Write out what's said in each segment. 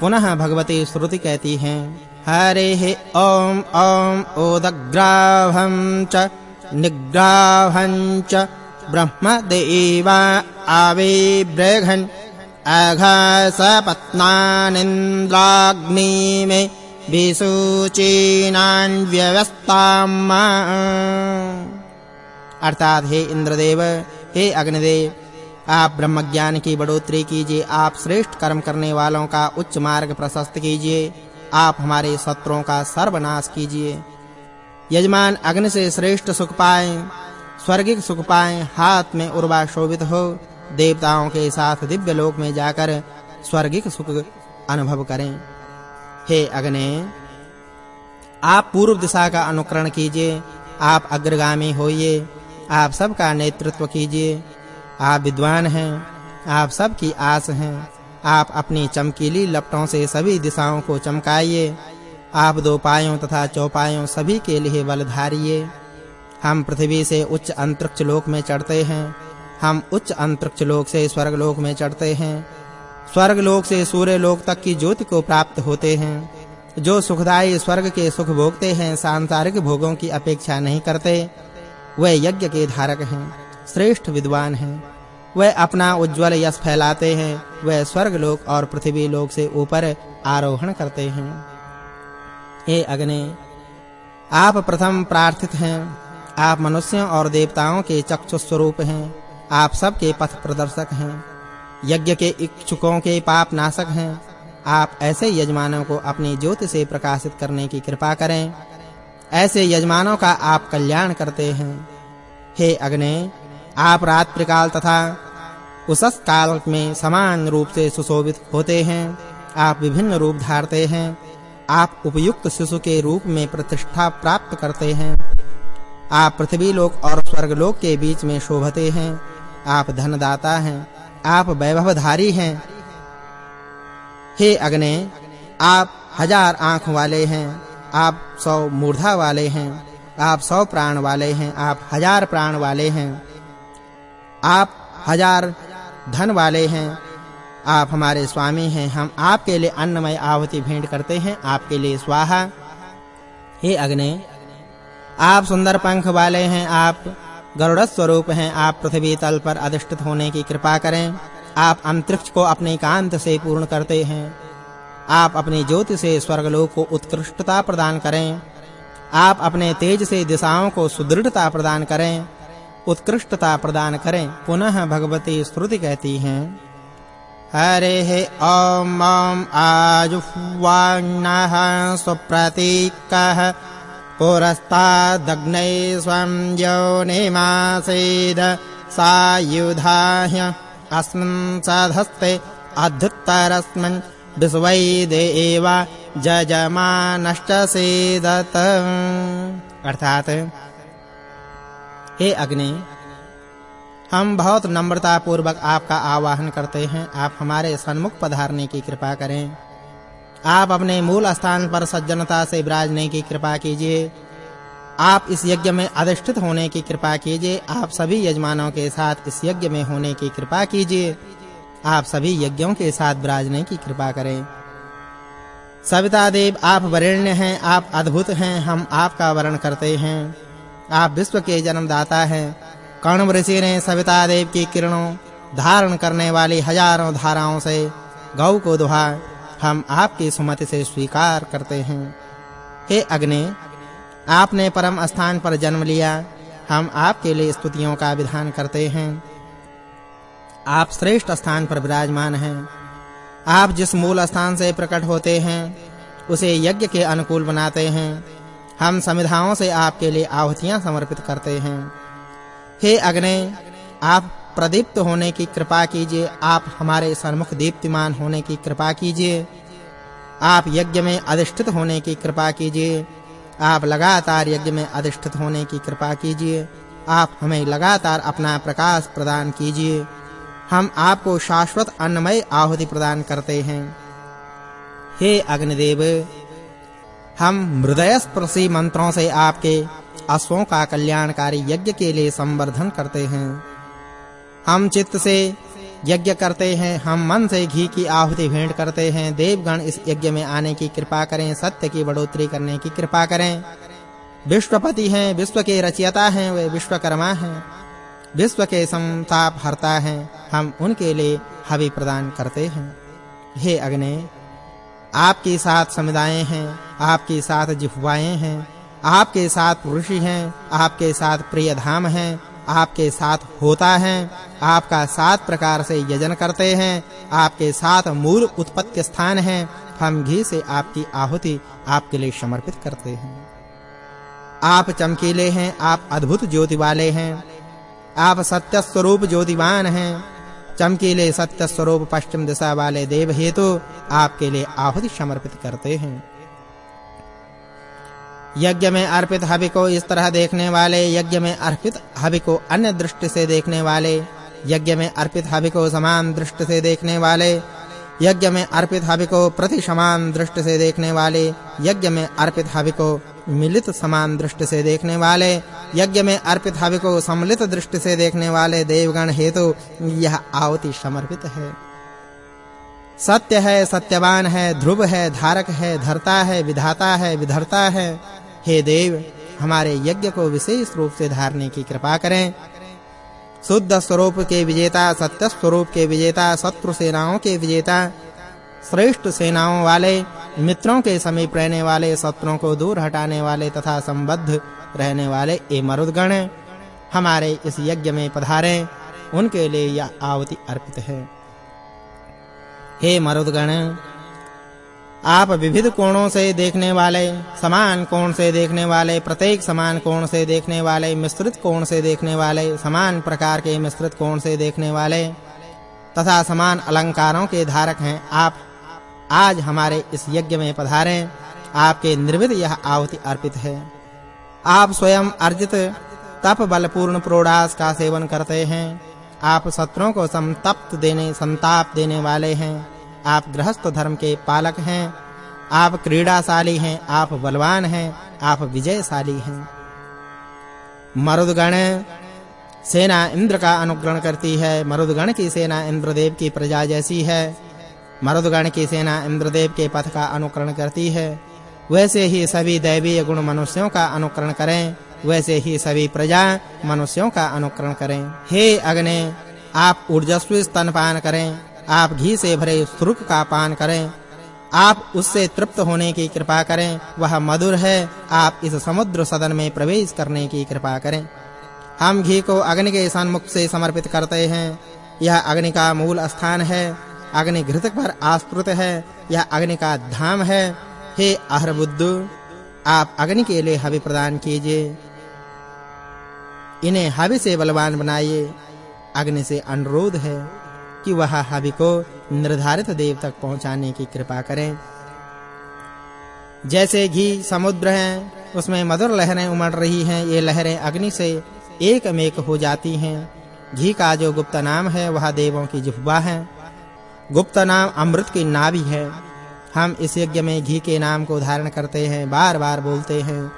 पुनः भगवती श्रुति कहती हैं, हरिः ॐ ॐ ओदग्राभं च निग्राभं च, ब्रह्मदेवा आविब्रघन् अघसपत्नानिन्द्राग्नि मे विसूचीनान् अर्थात हे इंद्रदेव, हे अग्निदेव आप ब्रह्म ज्ञान की बढ़ोतरी कीजिए, आप श्रेष्ठ कर्म करने वालों का उच्च मार्ग प्रशस्त कीजिए, आप हमारे शत्रुओं का सर्वनाश कीजिए। यजमान अग्नि से श्रेष्ठ सुख पाएँ, स्वर्गिक सुख पाएँ, हाथ में उर्वा शोभित हो, देवताओं के साथ दिव्य लोक में जाकर स्वर्गिक सुख अनुभव करें। हे अग्नि, आप पूर्व दिशा का अनुकरण कीजिए, आप अग्रगामी होइए, आप सबका नेतृत्व कीजिए आप विद्वान हैं, आप सबकी आस हैं। आप अपनी चमकीली लपटों से सभी दिशाओं को चमकाइए। आप दो पायों तथा चौपायों सभी के लिए बल धारिए। हम पृथ्वी से उच्च अंतरिक्ष लोक में चढ़ते हैं। हम उच्च अंतरिक्ष लोक से स्वर्ग लोक में चढ़ते हैं। स्वर्ग लोक से सूर्य लोक तक की ज्योति को प्राप्त होते हैं। जो सुखदायी स्वर्ग के सुख भोगते हैं, सांसारिक भोगों की अपेक्षा नहीं करते। वे यज्ञ के धारक हैं, श्रेष्ठ विद्वान हैं। वे अपना उज्जवल यश फैलाते हैं। वे स्वर्ग लोक और पृथ्वी लोक से ऊपर आरोहण करते हैं। हे अग्नि, आप प्रथम प्रार्थित हैं। आप मनुष्यों और देवताओं के चक्षु स्वरूप हैं। आप सबके पथ प्रदर्शक हैं। यज्ञ के इच्छुकों के पाप नाशक हैं। आप ऐसे यजमानों को अपनी ज्योति से प्रकाशित करने की कृपा करें। ऐसे यजमानों का आप कल्याण करते हैं। हे अग्नि आप रात्रि काल तथा उस काल में समान रूप से सुशोभित होते हैं। आप विभिन्न रूप धारते हैं। आप उपयुक्त शिशु के रूप में प्रतिष्ठा प्राप्त करते हैं। आप पृथ्वी लोक और स्वर्ग लोक के बीच में शोभते हैं। आप धनदाता हैं। आप वैभवधारी हैं। हे अग्नि, आप हज़ार आँख वाले हैं। आप सौ मूर्धा वाले हैं। आप सौ प्राण वाले हैं। आप हज़ार प्राण वाले हैं। आप हज़ार धन वाले हैं। आप हमारे स्वामी हैं। हम आपके लिए अन्नमय आहुति भेंट करते हैं। आपके लिए स्वाहा। हे अग्नि, आप सुंदर पंख वाले हैं। आप गरुड़ स्वरूप हैं। आप पृथ्वी तल पर अधिष्ठित होने की कृपा करें। आप अंतरिक्ष को अपने कांत से पूर्ण करते हैं। आप अपनी ज्योति से स्वर्गलोक को उत्कृष्टता प्रदान करें। आप अपने तेज से दिशाओं को सुदृढ़ता प्रदान करें। उत्कृष्टता प्रदान करें। पुनः भगवती स्तुति कहती हैं, हरे ओम ओम आजुह्वान्नः सुप्रतीकः। पुरस्तादग्ने स्वं योनिमासीद सायुधाह्य अस्मिन् सधस्ते अधुत्तरस्मिन् विश्वै देव जजमानश्च सीदत। अर्थात हे अग्नि, हम बहुत नम्रता पूर्वक आपका आवाहन करते हैं। आप हमारे सन्मुख पधारने की कृपा करें। आप अपने मूल स्थान पर सज्जनता से विराजने की कृपा कीजिए। आप इस यज्ञ में अधिष्ठित होने की कृपा कीजिए। आप सभी यजमानों के साथ इस यज्ञ में होने की कृपा कीजिए। आप सभी यज्ञों के साथ विराजने की कृपा करें। सविता देव आप वरेण्य हैं, आप अद्भुत हैं, हम आपका वर्ण करते हैं। आप विश्व के जन्मदाता हैं। कर्ण ऋषि ने सविता देव की किरणों धारण करने वाली हज़ारों धाराओं से गौ को दुहा हम आपकी सुमति से स्वीकार करते हैं। हे अग्नि, आपने परम स्थान पर जन्म लिया। हम आपके लिए स्तुतियों का विधान करते हैं। आप श्रेष्ठ स्थान पर विराजमान हैं। आप जिस मूल स्थान से प्रकट होते हैं, उसे यज्ञ के अनुकूल बनाते हैं। हम समिधाओं से आपके लिए आहुतियाँ समर्पित करते हैं। हे अग्नि, आप प्रदीप्त होने की कृपा कीजिए। आप हमारे सन्मुख दीप्तिमान होने की कृपा कीजिए। आप यज्ञ में अधिष्ठित होने की कृपा कीजिए। आप लगातार यज्ञ में अधिष्ठित होने की कृपा कीजिए। आप हमें लगातार अपना प्रकाश प्रदान कीजिए। हम आपको शाश्वत अन्नमय आहुति प्रदान करते हैं। हे अग्निदेव हम हृदय स्पर्शी मंत्रों से आपके अश्वों का कल्याणकारी यज्ञ के लिए संवर्धन करते हैं। हम चित्त से यज्ञ करते हैं, हम मन से घी की आहुति भेंट करते हैं। देवगण इस यज्ञ में आने की कृपा करें, सत्य की बढ़ोतरी करने की कृपा करें। विश्वपति हैं, विश्व के रचयिता हैं, वे विश्वकर्मा हैं। विश्व के संताप हरता हैं, हम उनके लिए हवि प्रदान करते हैं। हे अग्नि आपके साथ समुदाय हैं, आपके साथ जिह्वाएँ हैं, आपके साथ ऋषि हैं, आपके साथ प्रिय धाम हैं, आपके साथ होता है, आपका सात प्रकार से यजन करते हैं, आपके साथ मूल उत्पत्ति स्थान है, हम घी से आपकी आहुति आपके लिए समर्पित करते हैं। आप चमकीले हैं, आप अद्भुत ज्योति वाले हैं, आप सत्य स्वरूप ज्योतिवान हैं चमकीले सत्य स्वरूप पश्चिम दिशा वाले देव हेतु आपके लिए आहुति समर्पित करते हैं। यज्ञ में अर्पित हवि को इस तरह देखने वाले, यज्ञ में अर्पित हवि को अन्य दृष्टि से देखने वाले, यज्ञ में अर्पित हवि को समान दृष्टि से देखने वाले, यज्ञ में अर्पित हवि को प्रति समान दृष्टि से देखने वाले, यज्ञ में अर्पित हवि को मिलित समान दृष्टि से देखने वाले यज्ञ में अर्पित हवि को सम्मिलित दृष्टि से देखने वाले देवगण हेतु यह आहुति समर्पित है। सत्य है, सत्यवान है, ध्रुव है, धारक है, धरता है, विधाता है, विधरता है। हे देव, हमारे यज्ञ को विशेष रूप से धारने की कृपा करें। शुद्ध स्वरूप के विजेता, सत्य स्वरूप के विजेता, शत्रु सेनाओं के विजेता, श्रेष्ठ सेनाओं वाले, मित्रों के समीप रहने वाले, शत्रुओं को दूर हटाने वाले तथा संबद्ध रहने वाले ए मरुदगण हमारे इस यज्ञ में पधारें। उनके लिए यह आहुति अर्पित है। हे मरुदगण, आप विविध कोणों से देखने वाले, समान कोण से देखने वाले, प्रत्येक समान कोण से देखने वाले, मिश्रित कोण से देखने वाले, समान प्रकार के मिश्रित कोण से देखने वाले, तथा समान अलंकारों के धारक हैं, आप आज हमारे इस यज्ञ में पधारें। आपके निर्विध यह आहुति अर्पित है। आप स्वयं अर्जित तप बलपूर्ण प्रोडास का सेवन करते हैं। आप शत्रुओं को संतप्त देने, संताप देने वाले हैं। आप गृहस्थ धर्म के पालक हैं। आप क्रीड़ाशाली हैं, आप बलवान हैं, आप विजयशाली हैं। मरुदगण, सेना इंद्र का अनुग्रहण करती है। मरुदगण की सेना इंद्रदेव की प्रजा जैसी है। मरुदगण की सेना इंद्रदेव के पथ का अनुकरण करती है। वैसे ही सभी दैवीय गुण मनुष्यों का अनुकरण करें। वैसे ही सभी प्रजा मनुष्यों का अनुकरण करें। हे अग्नि, आप ऊर्जस्वी स्तनपान करें। आप घी से भरे सुरुक का पान करें। आप उससे तृप्त होने की कृपा करें। वह मधुर है। आप इस समुद्र सदन में प्रवेश करने की कृपा करें। हम घी को अग्नि के सन्मुख से समर्पित करते हैं। यह अग्नि का मूल स्थान है। अग्नि घृत पर आस्पृत है। यह अग्नि का धाम है। हे अहरबुद्धु, आप अग्नि के लिए हवि प्रदान कीजिए। इन्हें हवि से बलवान बनाइए। अग्नि से अनुरोध है कि वह हवि को निर्धारित देव तक पहुँचाने की कृपा करें। जैसे घी समुद्र है, उसमें मधुर लहरें उमड़ रही हैं, ये लहरें अग्नि से एक मेक हो जाती हैं। घी का जो गुप्त नाम है, वह देवों की जिह्वा है। गुप्त नाम अमृत की नाभि है। हम इस यज्ञ में घी के नाम को धारण करते हैं, बार-बार बोलते हैं।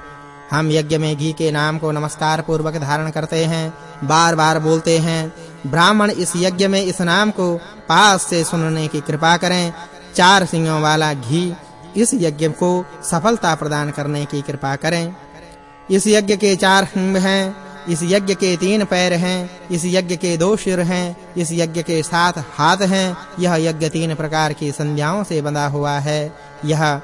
हम यज्ञ में घी के नाम को नमस्कार पूर्वक धारण करते हैं, बार-बार बोलते हैं। ब्राह्मण इस यज्ञ में इस नाम को पास से सुनने की कृपा करें। चार सिंहों वाला घी इस यज्ञ को सफलता प्रदान करने की कृपा करें। इस यज्ञ के चार सिंह हैं। इस यज्ञ के तीन पैर हैं, इस यज्ञ के दो सिर हैं, इस यज्ञ के सात हाथ हैं। यह यज्ञ तीन प्रकार की संध्याओं से बंधा हुआ है। यह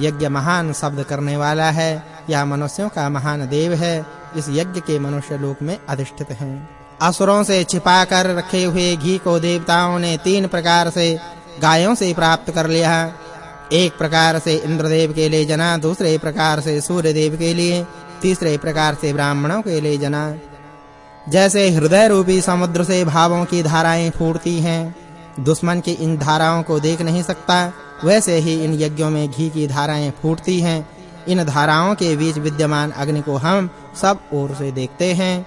यज्ञ महान शब्द करने वाला है। यह मनुष्यों का महान देव है। इस यज्ञ के मनुष्य लोक में अधिष्ठित हैं। असुरों से छिपा कर रखे हुए घी को देवताओं ने तीन प्रकार से गायों से प्राप्त कर लिया। एक प्रकार से इंद्रदेव के लिए जना, दूसरे प्रकार से सूर्य देव के लिए। तीसरे प्रकार से ब्राह्मणों के लिए जना। जैसे हृदय रूपी समुद्र से भावों की धाराएँ फूटती हैं, दुश्मन की इन धाराओं को देख नहीं सकता, वैसे ही इन यज्ञों में घी की धाराएँ फूटती हैं। इन धाराओं के बीच विद्यमान अग्नि को हम सब ओर से देखते हैं।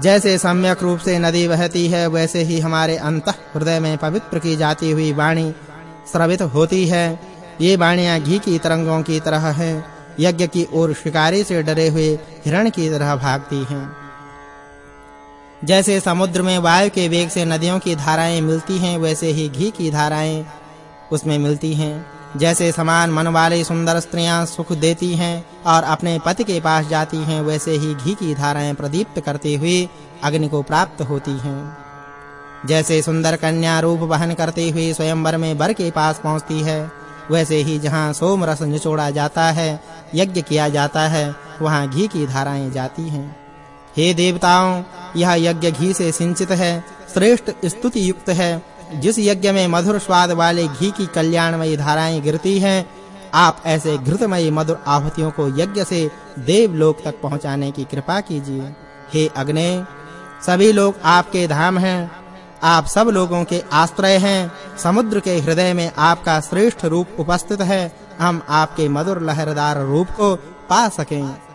जैसे सम्यक रूप से नदी बहती है, वैसे ही हमारे अंत हृदय में पवित्र की जाती हुई वाणी श्रवित होती है। ये वाणियाँ घी की तरंगों की तरह हैं। यज्ञ की ओर शिकारी से डरे हुए हिरण की तरह भागती हैं। जैसे समुद्र में वायु के वेग से नदियों की धाराएँ मिलती हैं, वैसे ही घी की धाराएँ उसमें मिलती हैं। जैसे समान मन वाली सुंदर स्त्रियाँ सुख देती हैं और अपने पति के पास जाती हैं, वैसे ही घी की धाराएँ प्रदीप्त करते हुए अग्नि को प्राप्त होती हैं। जैसे सुंदर कन्या रूप वहन करते हुए स्वयंवर में वर के पास पहुँचती है वैसे ही जहाँ सोम रस निचोड़ा जाता है, यज्ञ किया जाता है, वहाँ घी की धाराएँ जाती हैं। हे देवताओं, यह यज्ञ घी से सिंचित है, श्रेष्ठ स्तुति युक्त है। जिस यज्ञ में मधुर स्वाद वाले घी की कल्याणमयी धाराएँ गिरती हैं, आप ऐसे घृतमयी मधुर आहुतियों को यज्ञ से देवलोक तक पहुँचाने की कृपा कीजिए। हे अग्नि, सभी लोग आपके धाम हैं। आप सब लोगों के आश्रय हैं। समुद्र के हृदय में आपका श्रेष्ठ रूप उपस्थित है। हम आपके मधुर लहरदार रूप को पा सकें।